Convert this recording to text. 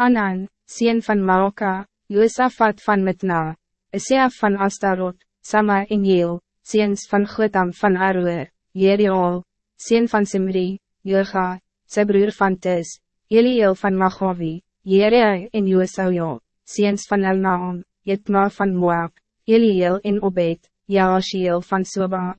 Anan, sien van Maoka, Josafat van Metna, Eseaf van Astarot, Sama en Jeel, ziens van Gotham van Aroer, Jeriol, sien van Simri, Joga, sy broer van Tis, Eliel van Machavi, Jerea en Josauja, ziens van Elnaam, Jetma van Moab, Eliel en Obed, Jaashiel van Soba,